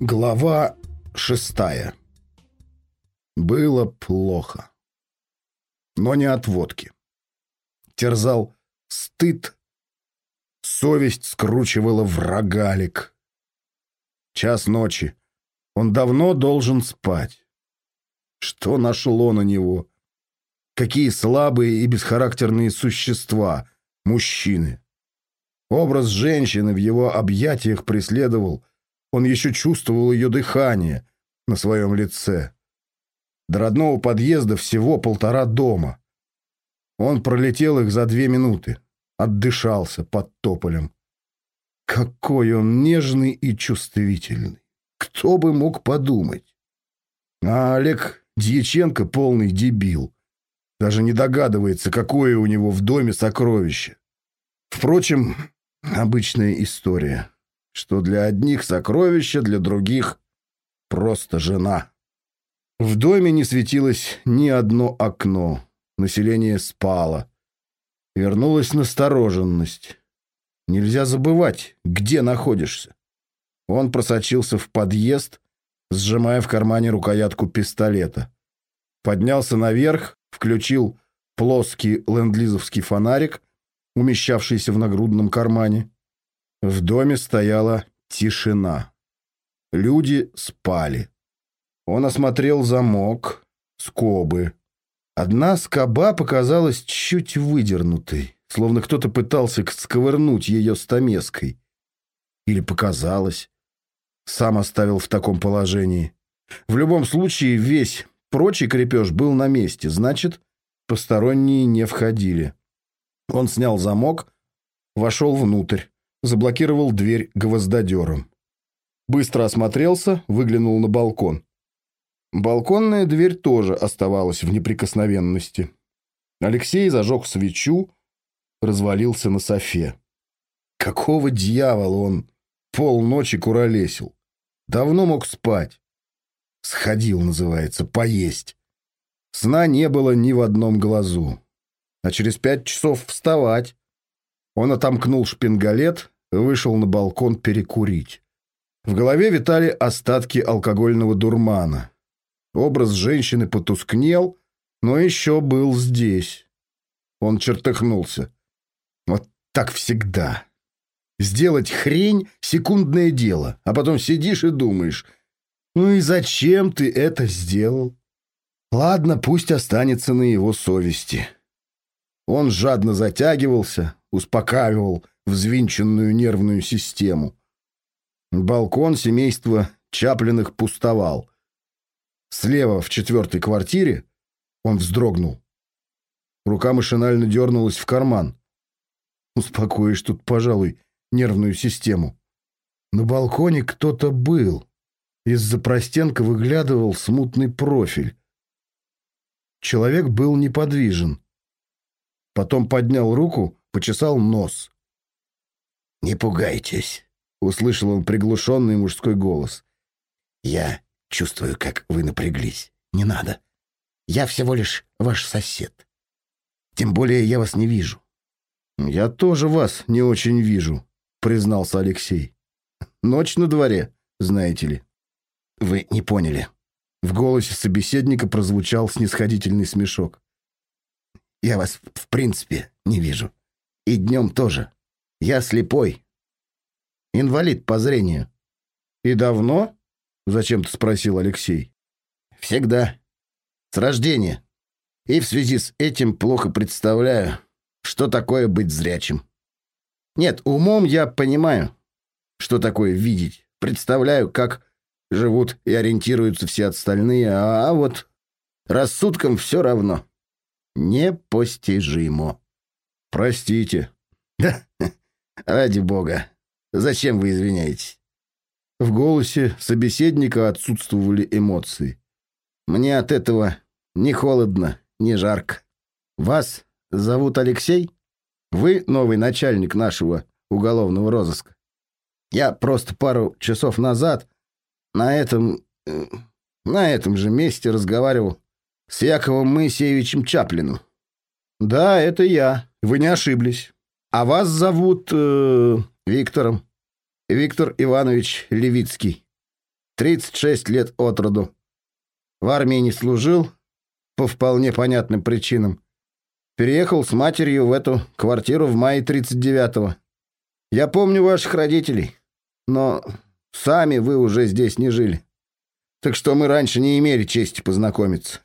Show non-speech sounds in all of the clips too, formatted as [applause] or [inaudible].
Глава шестая. Было плохо. Но не от водки. Терзал стыд. Совесть скручивала в рогалик. Час ночи. Он давно должен спать. Что нашло на него? Какие слабые и бесхарактерные существа, мужчины. Образ женщины в его объятиях преследовал. Он еще чувствовал ее дыхание на своем лице. До родного подъезда всего полтора дома. Он пролетел их за две минуты. Отдышался под тополем. Какой он нежный и чувствительный. Кто бы мог подумать? А Олег Дьяченко полный дебил. Даже не догадывается, какое у него в доме сокровище. Впрочем, обычная история, что для одних сокровище, для других просто жена. В доме не светилось ни одно окно. Население спало. Вернулась настороженность. Нельзя забывать, где находишься. Он просочился в подъезд, сжимая в кармане рукоятку пистолета. Поднялся наверх, включил плоский ленд-лизовский фонарик, умещавшийся в нагрудном кармане. В доме стояла тишина. Люди спали. Он осмотрел замок, скобы. Одна скоба показалась чуть выдернутой, словно кто-то пытался сковырнуть ее стамеской. Или показалось. Сам оставил в таком положении. В любом случае, весь прочий крепеж был на месте, значит, посторонние не входили. Он снял замок, вошел внутрь, заблокировал дверь гвоздодером. Быстро осмотрелся, выглянул на балкон. Балконная дверь тоже оставалась в неприкосновенности. Алексей зажег свечу, развалился на софе. Какого дьявола он полночи куролесил? Давно мог спать. Сходил, называется, поесть. Сна не было ни в одном глазу. А через пять часов вставать. Он отомкнул шпингалет, вышел на балкон перекурить. В голове витали остатки алкогольного дурмана. Образ женщины потускнел, но еще был здесь. Он чертыхнулся. Вот так всегда. Сделать хрень — секундное дело, а потом сидишь и думаешь, ну и зачем ты это сделал? Ладно, пусть останется на его совести. Он жадно затягивался, успокаивал взвинченную нервную систему. Балкон семейства Чаплиных пустовал. Слева, в четвертой квартире, он вздрогнул. Рука машинально дернулась в карман. Успокоишь тут, пожалуй, нервную систему. На балконе кто-то был. Из-за простенка выглядывал смутный профиль. Человек был неподвижен. Потом поднял руку, почесал нос. «Не пугайтесь», — услышал он приглушенный мужской голос. «Я чувствую, как вы напряглись. Не надо. Я всего лишь ваш сосед. Тем более я вас не вижу». «Я тоже вас не очень вижу», — признался Алексей. «Ночь на дворе, знаете ли». «Вы не поняли». В голосе собеседника прозвучал снисходительный смешок. «Я вас, в принципе, не вижу. И днем тоже. Я слепой. Инвалид по зрению». «И давно?» — зачем-то спросил Алексей. «Всегда. С рождения. И в связи с этим плохо представляю, что такое быть зрячим. Нет, умом я понимаю, что такое видеть. Представляю, как живут и ориентируются все остальные, а, вот рассудком все равно. Непостижимо. Простите. Да, [laughs] ради бога. Зачем вы извиняетесь? В голосе собеседника отсутствовали эмоции. Мне от этого не холодно, не жарко. Вас зовут Алексей? Вы новый начальник нашего уголовного розыска. Я просто пару часов назад на этом... Э, на этом же месте разговаривал с Яковом Моисеевичем Чаплиным. Да, это я. Вы не ошиблись. А вас зовут... Э, Виктором. Виктор Иванович Левицкий. 36 лет от роду. В армии не служил, по вполне понятным причинам. Переехал с матерью в эту квартиру в мае 39-го. Я помню ваших родителей, но сами вы уже здесь не жили. Так что мы раньше не имели чести познакомиться.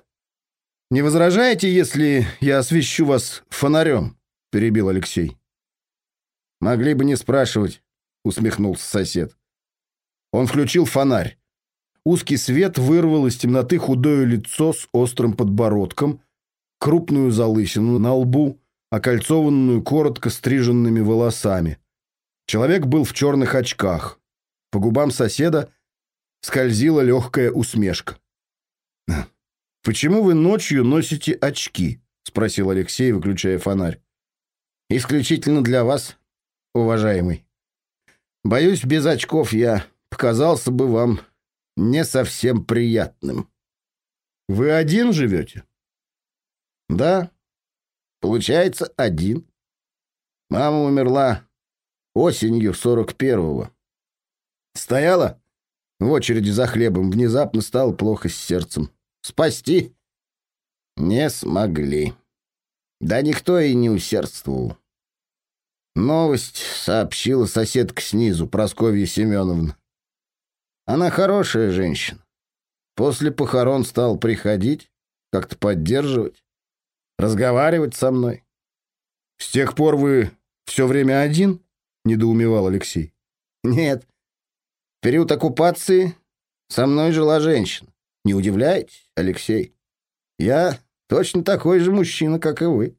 «Не возражаете, если я освещу вас фонарем?» — перебил Алексей. «Могли бы не спрашивать», — усмехнулся сосед. Он включил фонарь. Узкий свет вырвал из темноты худое лицо с острым подбородком, крупную залысину на лбу, окольцованную коротко стриженными волосами. Человек был в черных очках. По губам соседа скользила легкая усмешка. «Почему вы ночью носите очки?» — спросил Алексей, выключая фонарь. «Исключительно для вас, уважаемый. Боюсь, без очков я показался бы вам не совсем приятным». «Вы один живете?» «Да, получается, один. Мама умерла осенью сорок первого. Стояла в очереди за хлебом, внезапно стало плохо с сердцем. Спасти не смогли. Да никто и не усердствовал. Новость сообщила соседка снизу, Прасковья Семеновна. Она хорошая женщина. После похорон стал приходить, как-то поддерживать, разговаривать со мной. — С тех пор вы все время один? — недоумевал Алексей. — Нет. В период оккупации со мной жила женщина. Не удивляйтесь, Алексей. Я точно такой же мужчина, как и вы.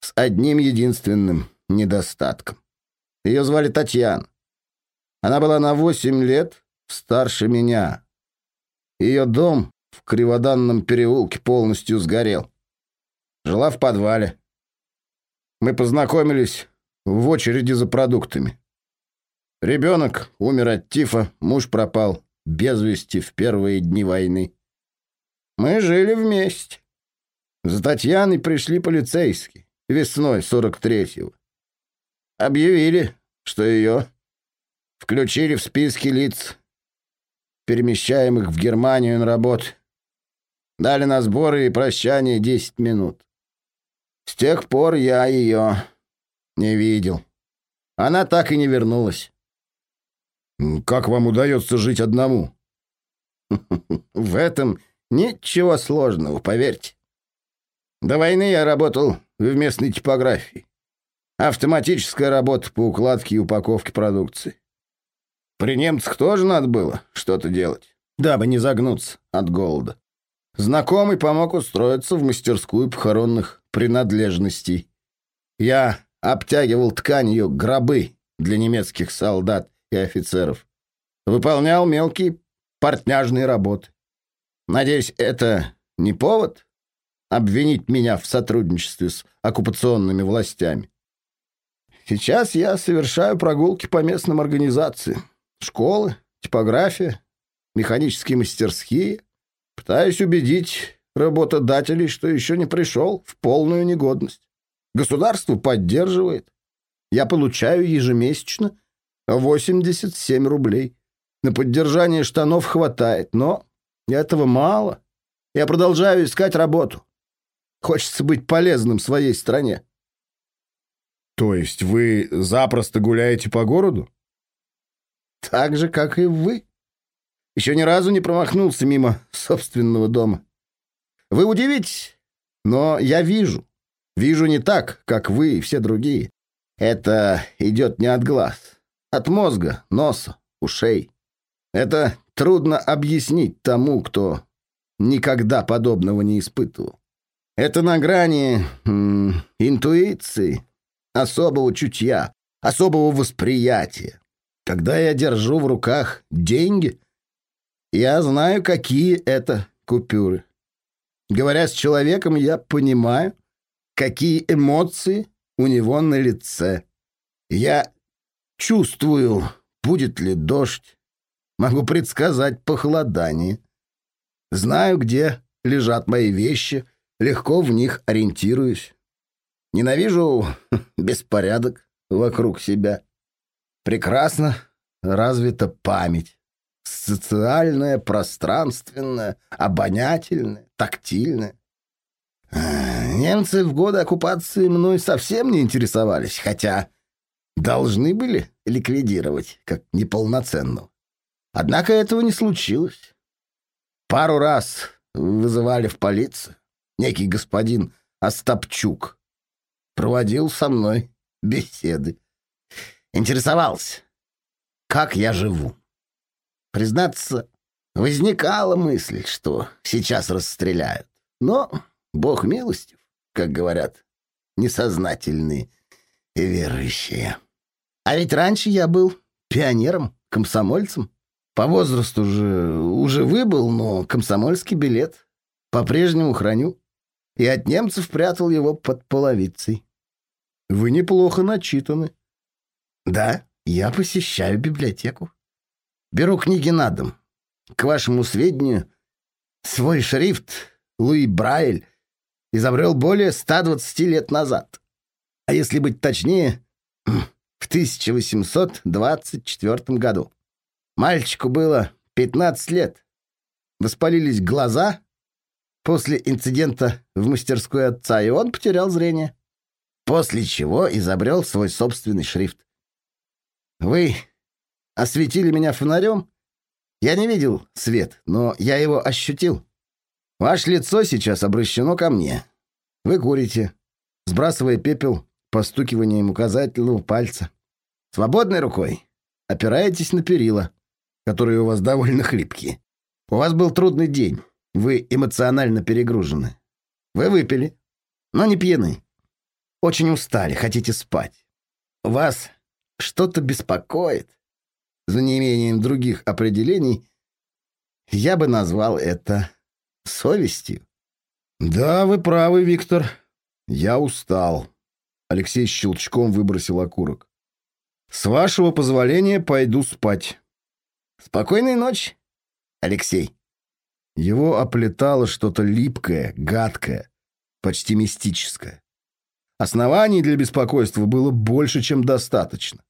С одним единственным недостатком. Ее звали Татьяна. Она была на восемь лет старше меня. Ее дом в Криводанном переулке полностью сгорел. Жила в подвале. Мы познакомились в очереди за продуктами. Ребенок умер от тифа, муж пропал без вести в первые дни войны. Мы жили вместе. За Татьяной пришли полицейские весной 43-го. Объявили, что ее включили в списки лиц, перемещаемых в Германию на работу. Дали на сборы и прощание 10 минут. С тех пор я ее не видел. Она так и не вернулась. Как вам удается жить одному? [laughs] В этом ничего сложного, поверьте. До войны я работал в местной типографии. Автоматическая работа по укладке и упаковке продукции. При немцах тоже надо было что-то делать, дабы не загнуться от голода. Знакомый помог устроиться в мастерскую похоронных принадлежностей. Я обтягивал тканью гробы для немецких солдат и офицеров. Выполнял мелкие портняжные работы. Надеюсь, это не повод обвинить меня в сотрудничестве с оккупационными властями. Сейчас я совершаю прогулки по местным организациям. Школы, типография, механические мастерские. Пытаюсь убедить работодателей, что еще не пришел в полную негодность. Государство поддерживает. Я получаю ежемесячно 87 рублей. На поддержание штанов хватает, но этого мало. Я продолжаю искать работу. Хочется быть полезным своей стране. То есть вы запросто гуляете по городу? Так же, как и вы. Еще ни разу не промахнулся мимо собственного дома. Вы удивитесь, но я вижу. Вижу не так, как вы и все другие. Это идет не от глаз. От мозга, носа, ушей. Это трудно объяснить тому, кто никогда подобного не испытывал. Это на грани м, интуиции, особого чутья, особого восприятия. Когда я держу в руках деньги, я знаю, какие это купюры. Говоря с человеком, я понимаю, какие эмоции у него на лице. Я Чувствую, будет ли дождь. Могу предсказать похолодание. Знаю, где лежат мои вещи, легко в них ориентируюсь. Ненавижу [laughs] беспорядок вокруг себя. Прекрасно развита память. социальное, пространственное, обонятельное, тактильное. Немцы в годы оккупации мной совсем не интересовались, хотя должны были ликвидировать как неполноценную. Однако этого не случилось. Пару раз вызывали в полицию. Некий господин Остапчук проводил со мной беседы. Интересовался, как я живу. Признаться, возникала мысль, что сейчас расстреляют. Но Бог милостив, как говорят несознательные верующие. А ведь раньше я был пионером, комсомольцем. По возрасту же уже выбыл, но комсомольский билет по-прежнему храню. И от немцев прятал его под половицей. Вы неплохо начитаны. Да, я посещаю библиотеку. Беру книги на дом. К вашему сведению, свой шрифт Луи Брайль изобрел более 120 лет назад. А если быть точнее, в 1824 году. Мальчику было 15 лет. Воспалились глаза после инцидента в мастерской отца, и он потерял зрение. После чего изобрел свой собственный шрифт. Вы осветили меня фонарем? Я не видел свет, но я его ощутил. Ваше лицо сейчас обращено ко мне. Вы курите, сбрасывая пепел постукиванием указательного пальца. Свободной рукой опираетесь на перила, которые у вас довольно хлипкие. У вас был трудный день. Вы эмоционально перегружены. Вы выпили, но не пьяны. Очень устали, хотите спать. Вас что-то беспокоит. За неимением других определений я бы назвал это совестью. Да, вы правы, Виктор. Я устал. Алексей щелчком выбросил окурок. С вашего позволения пойду спать. Спокойной ночи, Алексей. Его оплетало что-то липкое, гадкое, почти мистическое. Оснований для беспокойства было больше, чем достаточно.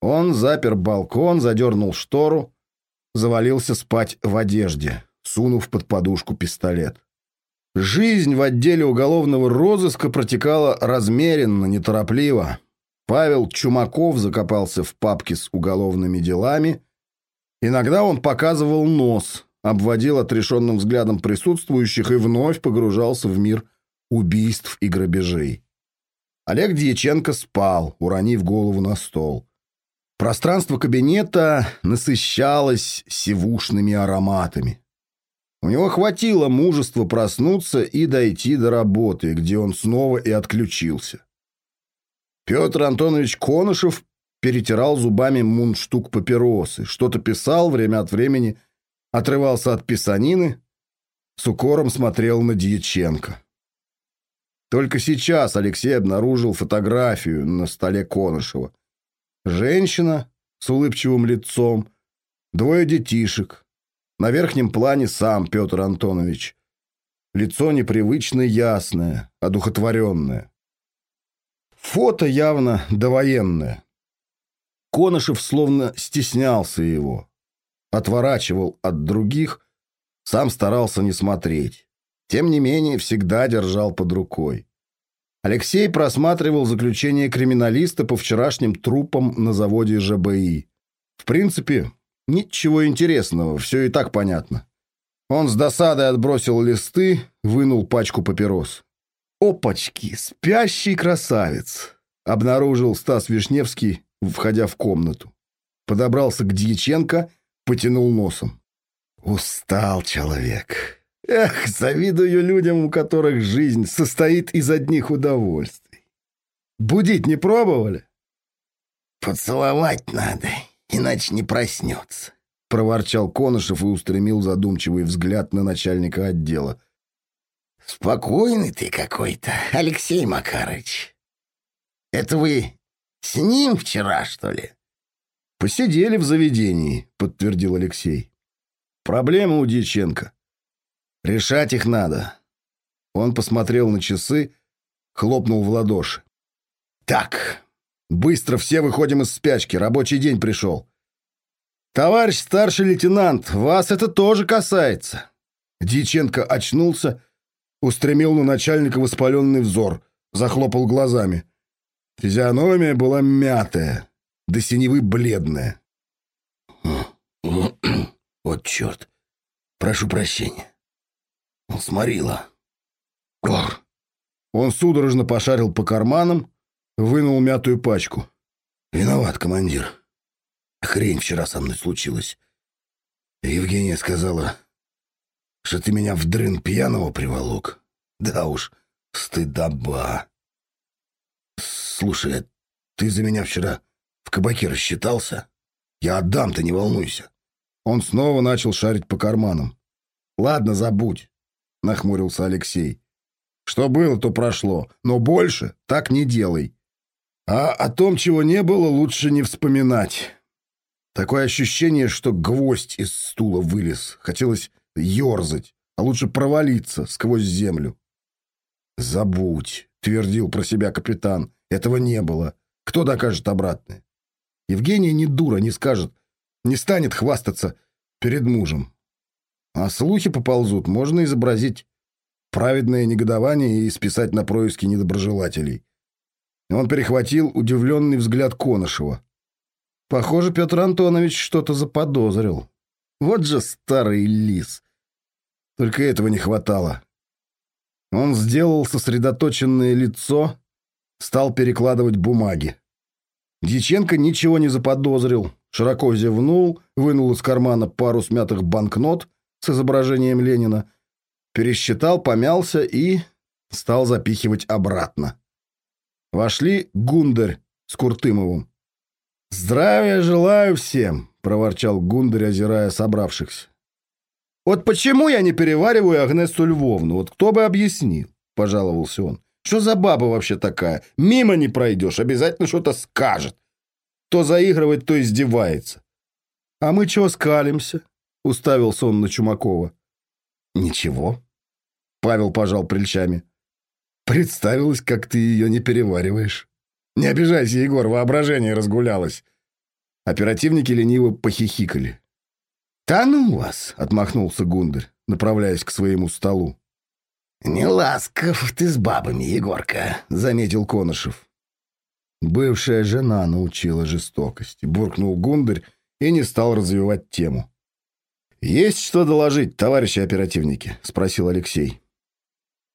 Он запер балкон, задернул штору, завалился спать в одежде, сунув под подушку пистолет. Жизнь в отделе уголовного розыска протекала размеренно, неторопливо. Павел Чумаков закопался в папке с уголовными делами. Иногда он показывал нос, обводил отрешенным взглядом присутствующих и вновь погружался в мир убийств и грабежей. Олег Дьяченко спал, уронив голову на стол. Пространство кабинета насыщалось сивушными ароматами. У него хватило мужества проснуться и дойти до работы, где он снова и отключился. Петр Антонович Конышев перетирал зубами мундштук папиросы, что-то писал время от времени, отрывался от писанины, с укором смотрел на Дьяченко. Только сейчас Алексей обнаружил фотографию на столе Конышева. Женщина с улыбчивым лицом, двое детишек, на верхнем плане сам Петр Антонович. Лицо непривычно ясное, одухотворенное. Фото явно довоенное. Конышев словно стеснялся его. Отворачивал от других, сам старался не смотреть. Тем не менее, всегда держал под рукой. Алексей просматривал заключение криминалиста по вчерашним трупам на заводе ЖБИ. В принципе, Ничего интересного, все и так понятно. Он с досадой отбросил листы, вынул пачку папирос. «Опачки! Спящий красавец!» — обнаружил Стас Вишневский, входя в комнату. Подобрался к Дьяченко, потянул носом. «Устал человек. Эх, завидую людям, у которых жизнь состоит из одних удовольствий. Будить не пробовали?» «Поцеловать надо, иначе не проснется», — проворчал Конышев и устремил задумчивый взгляд на начальника отдела. «Спокойный ты какой-то, Алексей Макарыч. Это вы с ним вчера, что ли?» «Посидели в заведении», — подтвердил Алексей. «Проблемы у Дьяченко. Решать их надо». Он посмотрел на часы, хлопнул в ладоши. «Так, Быстро все выходим из спячки, рабочий день пришел. Товарищ старший лейтенант, вас это тоже касается. Дьяченко очнулся, устремил на начальника воспаленный взор, захлопал глазами. Физиономия была мятая, до синевы бледная. [clears throat] Вот черт. Прошу прощения. Сморила. Ох. Он судорожно пошарил по карманам, вынул мятую пачку. Виноват, командир. Хрень вчера со мной случилась. Евгения сказала, что ты меня в дрын пьяного приволок. Да уж, стыдоба. Слушай, ты за меня вчера в кабаке рассчитался? Я отдам, ты не волнуйся. Он снова начал шарить по карманам. «Ладно, забудь», — нахмурился Алексей. «Что было, то прошло, но больше так не делай. А о том, чего не было, лучше не вспоминать. Такое ощущение, что гвоздь из стула вылез. Хотелось ерзать, а лучше провалиться сквозь землю. «Забудь», — твердил про себя капитан. «Этого не было. Кто докажет обратное?» Евгения не дура, не скажет, не станет хвастаться перед мужем. А слухи поползут, можно изобразить праведное негодование и списать на происки недоброжелателей. Он перехватил удивленный взгляд Конышева. Похоже, Петр Антонович что-то заподозрил. Вот же старый лис. Только этого не хватало. Он сделал сосредоточенное лицо, стал перекладывать бумаги. Дьяченко ничего не заподозрил, широко зевнул, вынул из кармана пару смятых банкнот с изображением Ленина, пересчитал, помялся и стал запихивать обратно. Вошли Гундарь с Куртымовым. «Здравия желаю всем!» — проворчал Гундарь, озирая собравшихся. «Вот почему я не перевариваю Агнесу Львовну? Вот кто бы объяснил?» — пожаловался он. «Что за баба вообще такая? Мимо не пройдешь, обязательно что-то скажет. То заигрывает, то издевается». «А мы чего скалимся?» — уставился он на Чумакова. «Ничего». Павел пожал плечами. «Представилось, как ты ее не перевариваешь». «Не обижайся, Егор, воображение разгулялось». Оперативники лениво похихикали. «Да ну вас!» — отмахнулся Гундарь, направляясь к своему столу. «Не ласков ты с бабами, Егорка», — заметил Конышев. Бывшая жена научила жестокости, буркнул Гундарь и не стал развивать тему. «Есть что доложить, товарищи оперативники?» — спросил Алексей.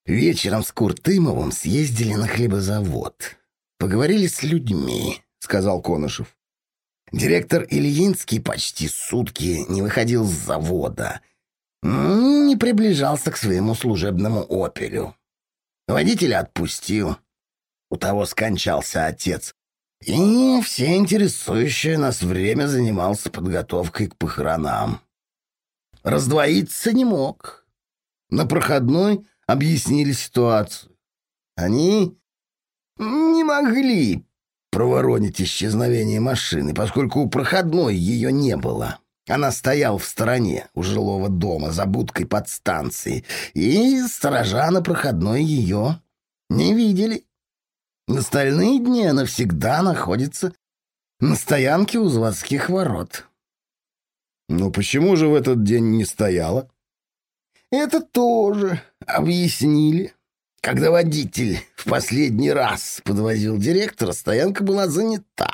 «Вечером с Куртымовым съездили на хлебозавод. Поговорили с людьми», — сказал Конышев. Директор Ильинский почти сутки не выходил с завода, не приближался к своему служебному «Опелю». Водителя отпустил. У того скончался отец. И все интересующее нас время занимался подготовкой к похоронам. Раздвоиться не мог. На проходной объяснили ситуацию. Они не могли проворонить исчезновение машины, поскольку у проходной ее не было. Она стояла в стороне у жилого дома за будкой подстанции, и сторожа на проходной ее не видели. На остальные дни она всегда находится на стоянке у заводских ворот. «Ну почему же в этот день не стояла?» «Это тоже объяснили. Когда водитель в последний раз подвозил директора, стоянка была занята.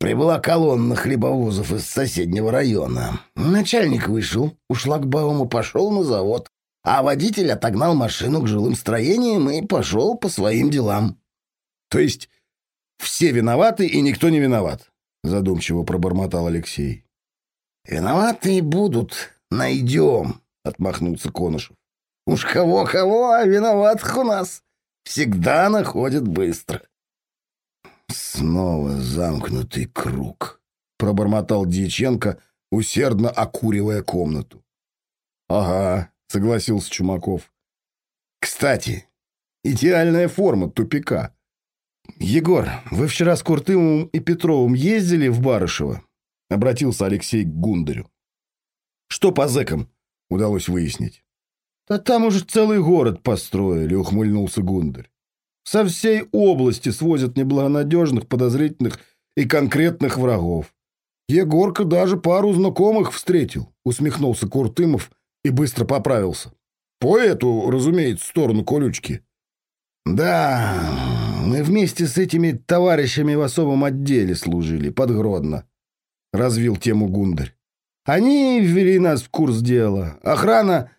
Прибыла колонна хлебовозов из соседнего района. Начальник вышел, у шлагбаума пошел на завод, а водитель отогнал машину к жилым строениям и пошел по своим делам. То есть все виноваты и никто не виноват, задумчиво пробормотал Алексей. Виноватые будут, найдем, отмахнулся Конышев. Уж кого-кого, а виноватых у нас всегда находят быстро. Снова замкнутый круг, пробормотал Дьяченко, усердно окуривая комнату. Ага, согласился Чумаков. Кстати, идеальная форма тупика. Егор, вы вчера с Куртымовым и Петровым ездили в Барышево? Обратился Алексей к Гундарю. Что по зэкам удалось выяснить? «Да там уже целый город построили», — ухмыльнулся Гундарь. «Со всей области свозят неблагонадежных, подозрительных и конкретных врагов. Егорка даже пару знакомых встретил, усмехнулся Куртымов и быстро поправился. По эту, разумеется, сторону колючки. Да, мы вместе с этими товарищами в особом отделе служили, под Гродно. Развил тему Гундарь. Они ввели нас в курс дела. Охрана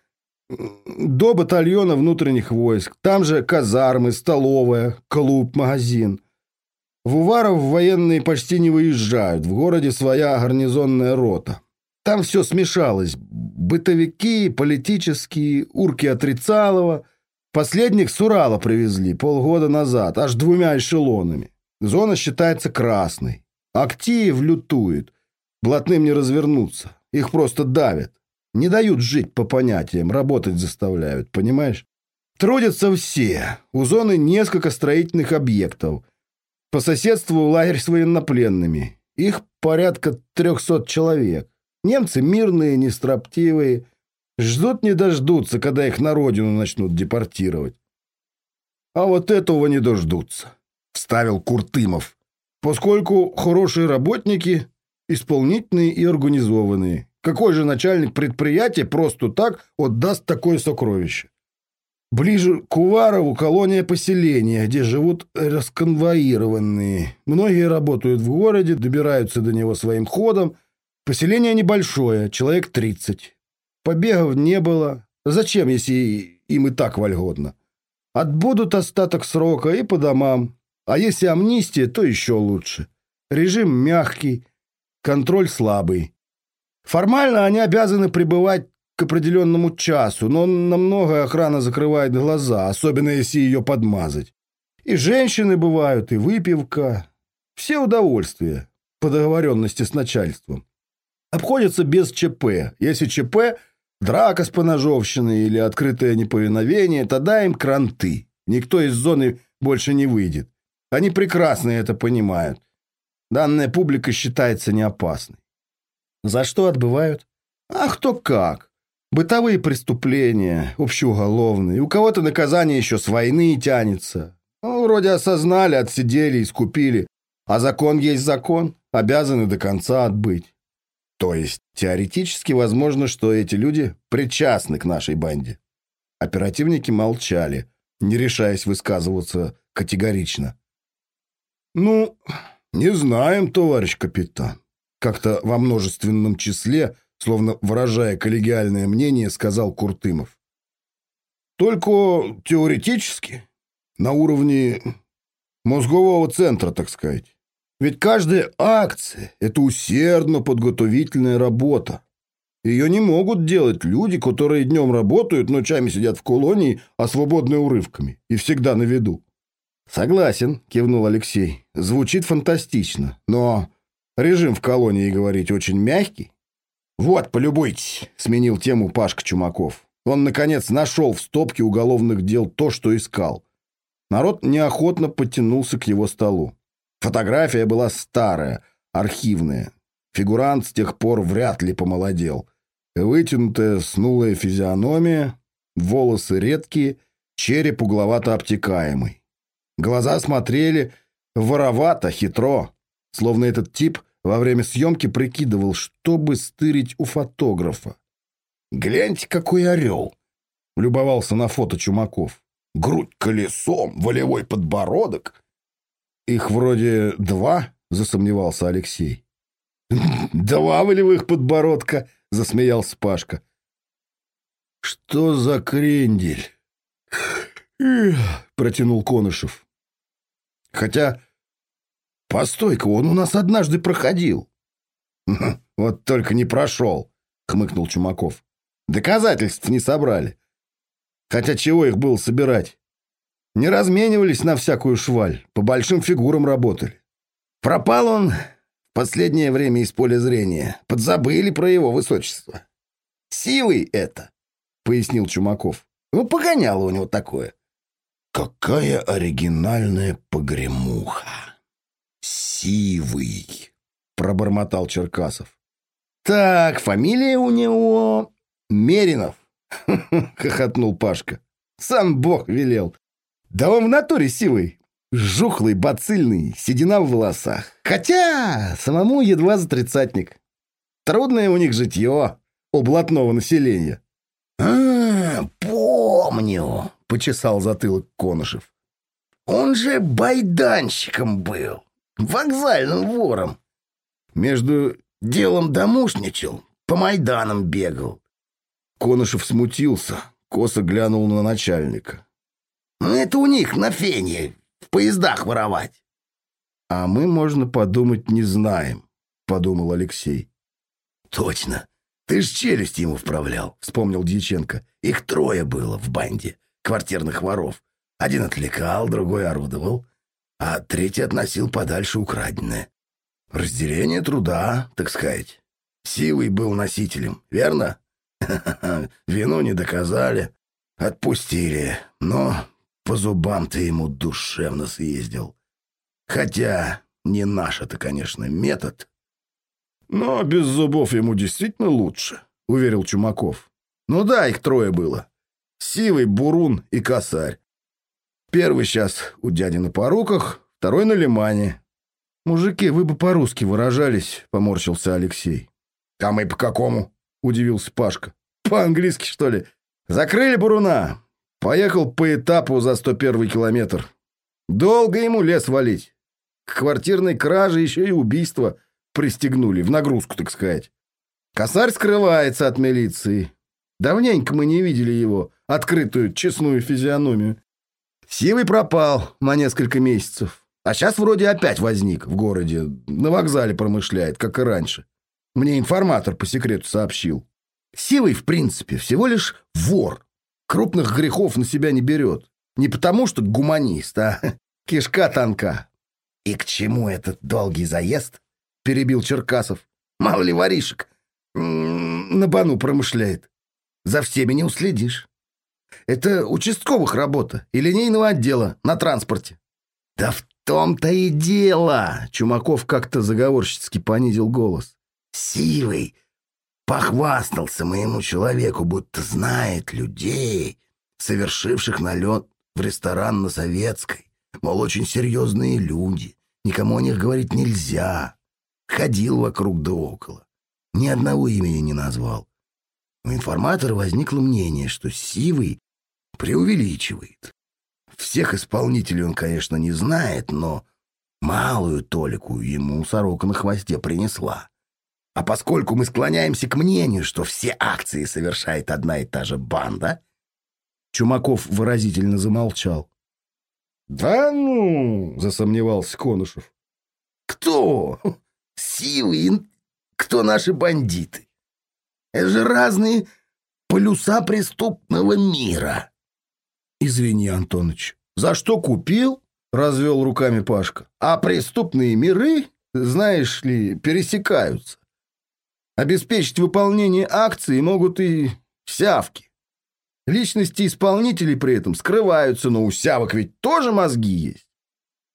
до батальона внутренних войск. Там же казармы, столовая, клуб, магазин. В Уваров военные почти не выезжают. В городе своя гарнизонная рота. Там все смешалось. Бытовики, политические, урки Отрицалова. Последних с Урала привезли полгода назад, аж двумя эшелонами. Зона считается красной. Актиев лютует. Блатным не развернуться. Их просто давят. Не дают жить по понятиям, работать заставляют, понимаешь? Трудятся все. У зоны несколько строительных объектов. По соседству лагерь с военнопленными. Их порядка трехсот человек. Немцы мирные, нестроптивые. Ждут не дождутся, когда их на родину начнут депортировать. А вот этого не дождутся, вставил Куртымов. Поскольку хорошие работники, исполнительные и организованные. Какой же начальник предприятия просто так отдаст такое сокровище? Ближе к Уварову колония поселения, где живут расконвоированные. Многие работают в городе, добираются до него своим ходом. Поселение небольшое, человек 30. Побегов не было. Зачем, если им и так вольготно? Отбудут остаток срока и по домам. А если амнистия, то еще лучше. Режим мягкий, контроль слабый. Формально они обязаны пребывать к определенному часу, но на многое охрана закрывает глаза, особенно если ее подмазать. И женщины бывают, и выпивка. Все удовольствия по договоренности с начальством. Обходятся без ЧП. Если ЧП – драка с поножовщиной или открытое неповиновение, тогда им кранты. Никто из зоны больше не выйдет. Они прекрасно это понимают. Данная публика считается неопасной. За что отбывают? А кто как. Бытовые преступления, общеуголовные. У кого-то наказание еще с войны тянется. Ну, вроде осознали, отсидели, искупили. А закон есть закон, обязаны до конца отбыть. То есть, теоретически возможно, что эти люди причастны к нашей банде. Оперативники молчали, не решаясь высказываться категорично. «Ну, не знаем, товарищ капитан». Как-то во множественном числе словно выражая коллегиальное мнение, сказал Куртымов. Только теоретически, на уровне мозгового центра, так сказать. Ведь каждая акция – это усердно подготовительная работа. Ее не могут делать люди, которые днем работают, ночами сидят в колонии, а свободны урывками и всегда на виду. «Согласен», – кивнул Алексей. «Звучит фантастично, но режим в колонии, говорить, очень мягкий. «Вот, полюбуйтесь», — сменил тему Пашка Чумаков. Он, наконец, нашел в стопке уголовных дел то, что искал. Народ неохотно подтянулся к его столу. Фотография была старая, архивная. Фигурант с тех пор вряд ли помолодел. Вытянутая, снулая физиономия, волосы редкие, череп угловато обтекаемый. Глаза смотрели воровато, хитро, словно этот тип — во время съемки прикидывал, чтобы стырить у фотографа. «Гляньте, какой орел!» — любовался на фото Чумаков. «Грудь колесом, волевой подбородок». «Их вроде два», — засомневался Алексей. «Два волевых подбородка», — засмеялся Пашка. «Что за крендель?» — протянул Конышев. «Хотя Постой-ка, он у нас однажды проходил. [laughs] Вот только не прошел, хмыкнул Чумаков. Доказательств не собрали. Хотя чего их было собирать? Не разменивались на всякую шваль, по большим фигурам работали. Пропал он в последнее время из поля зрения. Подзабыли про его высочество. Сивый это, пояснил Чумаков. Ну, погоняло у него такое. Какая оригинальная погремуха красивый», — пробормотал Черкасов. «Так, фамилия у него Меринов», [laughs] — хохотнул Пашка. «Сам Бог велел. Да он в натуре сивый. Жухлый, бацильный, седина в волосах. Хотя самому едва за тридцатник. Трудное у них житье у блатного населения. «А, помню», — почесал затылок Конышев. «Он же байданщиком был, вокзальным вором. Между делом домушничал, по Майданам бегал». Конышев смутился, косо глянул на начальника. «Ну, «Это у них на фене, в поездах воровать». «А мы, можно подумать, не знаем», — подумал Алексей. «Точно. Ты ж челюсть ему вправлял», — вспомнил Дьяченко. «Их трое было в банде квартирных воров. Один отвлекал, другой орудовал, а третий относил подальше украденное. Разделение труда, так сказать. Сивый был носителем, верно? [laughs] Вину не доказали, отпустили, но по зубам ты ему душевно съездил. Хотя не наш это, конечно, метод». «Но без зубов ему действительно лучше», — уверил Чумаков. «Ну да, их трое было. Сивый, Бурун и Косарь. Первый сейчас у дяди на поруках, второй на лимане». «Мужики, вы бы по-русски выражались», — поморщился Алексей. «А мы по какому?» — удивился Пашка. «По-английски, что ли? Закрыли Буруна. Поехал по этапу за 101 километр. Долго ему лес валить. К квартирной краже еще и убийство пристегнули, в нагрузку, так сказать. Косарь скрывается от милиции. Давненько мы не видели его, открытую честную физиономию. Сивый пропал на несколько месяцев. А сейчас вроде опять возник в городе. На вокзале промышляет, как и раньше. Мне информатор по секрету сообщил. Сивый, в принципе, всего лишь вор. Крупных грехов на себя не берет. Не потому, что гуманист, а [laughs] кишка тонка. И к чему этот долгий заезд? — перебил Черкасов. «Мало ли воришек. На бану промышляет. За всеми не уследишь. Это участковых работа и линейного отдела на транспорте». «Да в том-то и дело!» — Чумаков как-то заговорщицки понизил голос. «Сивый похвастался моему человеку, будто знает людей, совершивших налет в ресторан на Советской. Мол, очень серьезные люди, никому о них говорить нельзя. Ходил вокруг да около. Ни одного имени не назвал. У информатора возникло мнение, что Сивый преувеличивает. Всех исполнителей он, конечно, не знает, но малую толику ему сорока на хвосте принесла. А поскольку мы склоняемся к мнению, что все акции совершает одна и та же банда... Чумаков выразительно замолчал. «Да ну!» — засомневался Конышев. «Кто? силы кто наши бандиты. Это же разные полюса преступного мира. Извини, Антоныч, за что купил? Развел руками Пашка. А преступные миры, знаешь ли, пересекаются. Обеспечить выполнение акции могут и сявки. Личности исполнителей при этом скрываются, но у сявок ведь тоже мозги есть.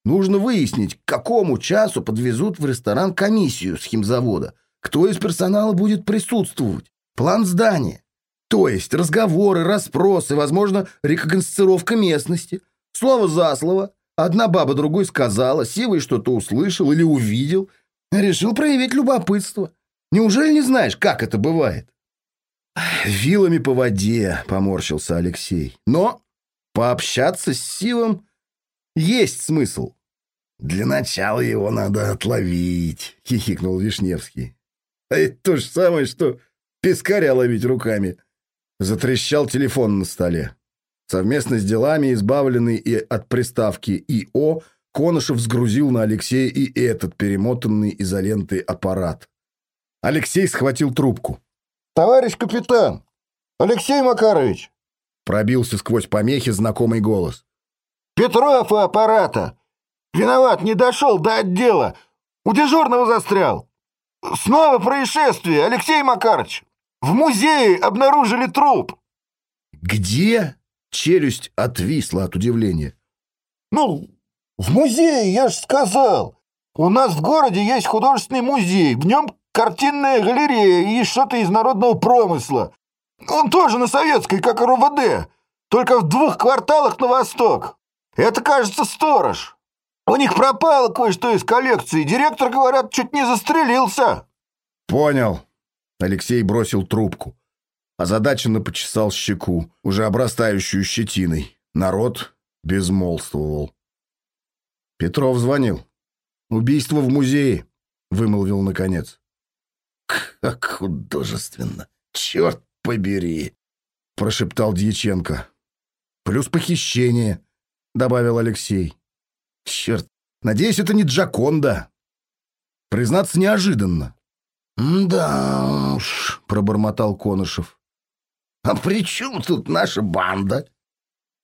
Нужно выяснить, к какому часу подвезут в ресторан комиссию с химзавода, кто из персонала будет присутствовать, план здания. То есть разговоры, расспросы, возможно, рекогносцировка местности. Слово за слово. Одна баба другой сказала, Сивый что-то услышал или увидел. Решил проявить любопытство. Неужели не знаешь, как это бывает? Вилами по воде, поморщился Алексей. Но пообщаться с Сивом есть смысл. Для начала его надо отловить, [laughs] хихикнул Вишневский. А это то же самое, что пескаря ловить руками. Затрещал телефон на столе. Совместно с делами, избавленный и от приставки ИО, Конышев сгрузил на Алексея и этот перемотанный изолентой аппарат. Алексей схватил трубку. «Товарищ капитан! Алексей Макарович!» Пробился сквозь помехи знакомый голос. Петров у аппарата. Виноват, не дошел до отдела. У дежурного застрял. Снова происшествие, Алексей Макарович. В музее обнаружили труп. Где? Челюсть отвисла от удивления. Ну, в музее, я ж сказал. У нас в городе есть художественный музей. В нем картинная галерея и что-то из народного промысла. Он тоже на советской, как РУВД, только в двух кварталах на восток. Это, кажется, сторож. У них пропало кое-что из коллекции. Директор, говорят, чуть не застрелился. Понял. Алексей бросил трубку. Озадаченно почесал щеку, уже обрастающую щетиной. Народ безмолвствовал. Петров звонил. «Убийство в музее», — вымолвил наконец. «Как художественно! Черт побери!» — прошептал Дьяченко. «Плюс похищение», — добавил Алексей. «Черт, надеюсь, это не Джаконда. Признаться, неожиданно». «Да уж», — пробормотал Конышев. «А при чем тут наша банда?»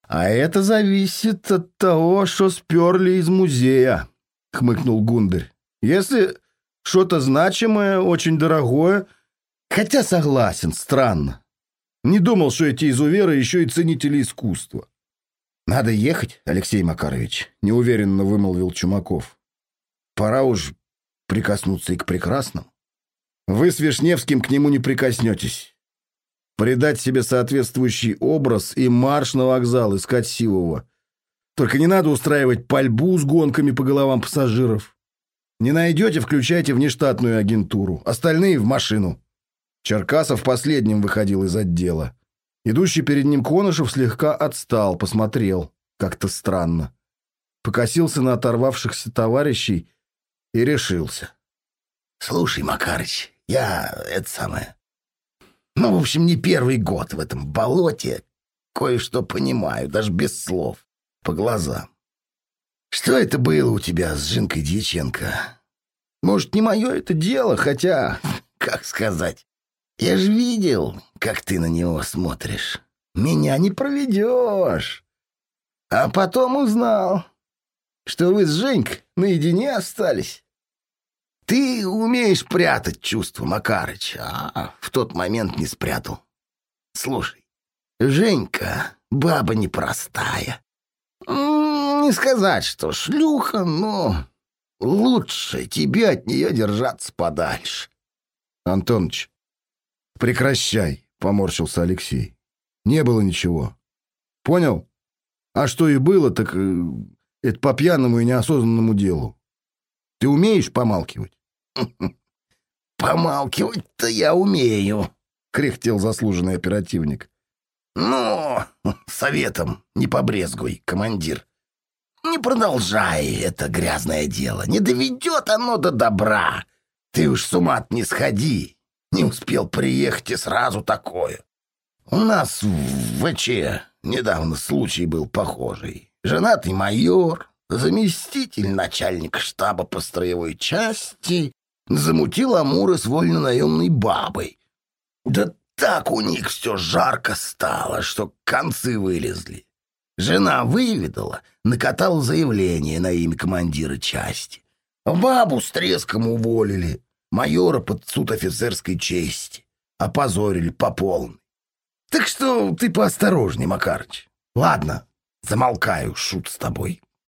«А это зависит от того, что сперли из музея», — хмыкнул Гундарь. «Если что-то значимое, очень дорогое, хотя согласен, странно. Не думал, что эти изуверы еще и ценители искусства». «Надо ехать, Алексей Макарович», — неуверенно вымолвил Чумаков. «Пора уж прикоснуться и к прекрасному. Вы с Вишневским к нему не прикоснетесь. Придать себе соответствующий образ и марш на вокзал искать Сивова. Только не надо устраивать пальбу с гонками по головам пассажиров. Не найдете, включайте внештатную агентуру. Остальные в машину. Черкасов последним выходил из отдела. Идущий перед ним Конышев слегка отстал, посмотрел. Как-то странно. Покосился на оторвавшихся товарищей и решился. «Слушай, Макарыч, я это самое... Ну, в общем, не первый год в этом болоте. Кое-что понимаю, даже без слов, по глазам. Что это было у тебя с Жинкой Дьяченко? Может, не мое это дело, хотя, [laughs] как сказать, я же видел, как ты на него смотришь. Меня не проведешь. А потом узнал, что вы с Женькой наедине остались. Ты умеешь прятать чувства, Макарыч, а в тот момент не спрятал. Слушай, Женька баба непростая. Не сказать, что шлюха, но лучше тебе от нее держаться подальше. Антоныч, прекращай, поморщился Алексей. Не было ничего. Понял? А что и было, так э, это по пьяному и неосознанному делу. Ты умеешь помалкивать? [laughs] «Помалкивать-то я умею», — кряхтел заслуженный оперативник. «Ну, советом не побрезгуй, командир. Не продолжай это грязное дело. Не доведет оно до добра. Ты уж с ума не сходи. Не успел приехать и сразу такое. У нас в ВЧ недавно случай был похожий. Женатый майор, заместитель начальника штаба по строевой части замутил Амура с вольно-наемной бабой. Да так у них все жарко стало, что концы вылезли. Жена выведала, накатала заявление на имя командира части. Бабу с треском уволили, майора под суд офицерской чести. Опозорили по полной. Так что ты поосторожней, Макарыч. Ладно, замолкаю, шут с тобой.